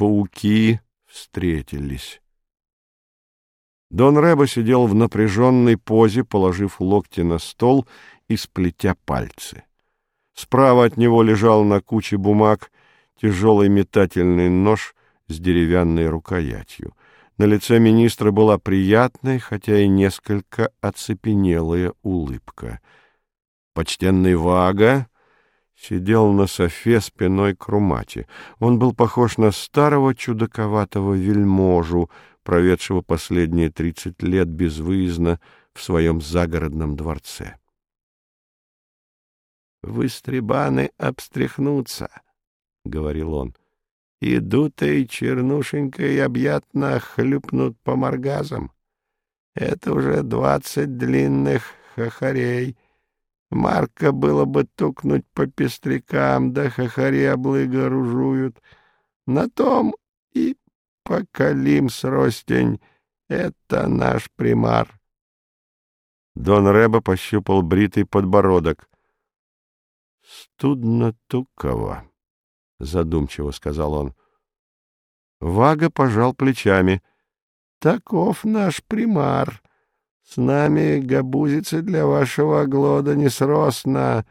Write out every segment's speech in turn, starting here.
пауки встретились. Дон Рэбо сидел в напряженной позе, положив локти на стол и сплетя пальцы. Справа от него лежал на куче бумаг тяжелый метательный нож с деревянной рукоятью. На лице министра была приятная, хотя и несколько оцепенелая улыбка. Почтенный Вага сидел на софе спиной к Румате. Он был похож на старого чудаковатого вельможу, проведшего последние тридцать лет безвыездно в своем загородном дворце. — Вы, стребаны, обстряхнутся, — говорил он. — Идут и и объятно хлюпнут по моргазам. Это уже двадцать длинных хохарей — Марка было бы тукнуть по пестрякам, да хахари облыга ружуют. На том и покалим сростень. Это наш примар. Дон Рэба пощупал бритый подбородок. — Студно туково, — задумчиво сказал он. Вага пожал плечами. — Таков наш примар. С нами габузицы для вашего глода несростно.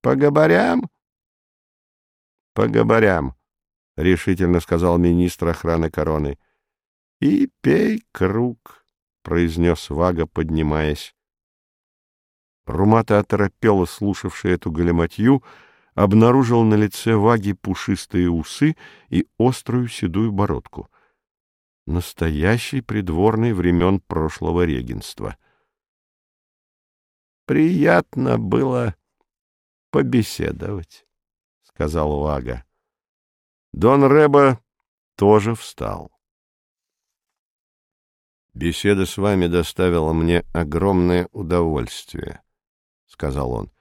По габарям? — По габарям, — решительно сказал министр охраны короны. — И пей круг, — произнес Вага, поднимаясь. Румата оторопела, слушавший эту галиматью, обнаружил на лице Ваги пушистые усы и острую седую бородку настоящий придворный времен прошлого регенства. «Приятно было побеседовать», — сказал Вага. Дон Реба тоже встал. «Беседа с вами доставила мне огромное удовольствие», — сказал он.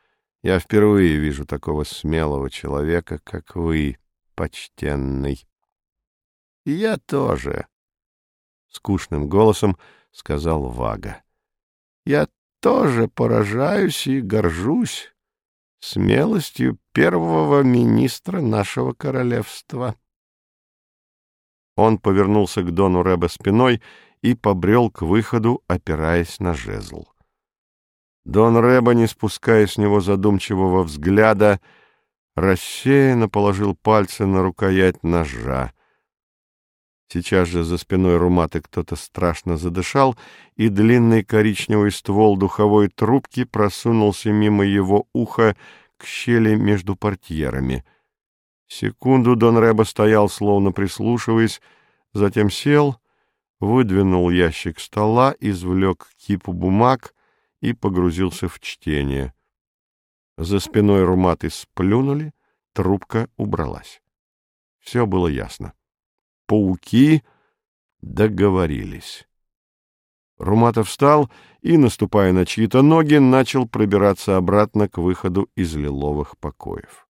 «Я впервые вижу такого смелого человека, как вы, почтенный». «Я тоже», скучным голосом сказал Вага. Я тоже поражаюсь и горжусь смелостью первого министра нашего королевства. Он повернулся к Дону Рэба спиной и побрел к выходу, опираясь на жезл. Дон Рэба, не спуская с него задумчивого взгляда, рассеянно положил пальцы на рукоять ножа. Сейчас же за спиной Руматы кто-то страшно задышал, и длинный коричневый ствол духовой трубки просунулся мимо его уха к щели между портьерами. Секунду Дон Рэбо стоял, словно прислушиваясь, затем сел, выдвинул ящик стола, извлек кипу бумаг и погрузился в чтение. За спиной Руматы сплюнули, трубка убралась. Все было ясно пауки договорились. Руматов встал и, наступая на чьи-то ноги, начал пробираться обратно к выходу из лиловых покоев.